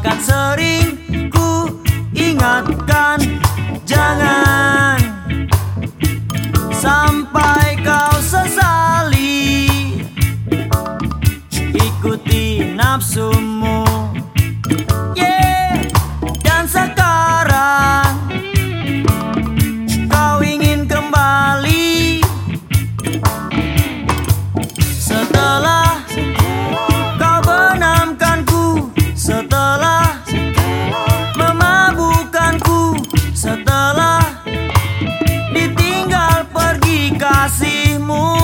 akan sering ku ingatkan. Jangan sampai kau ficasse assim, irmão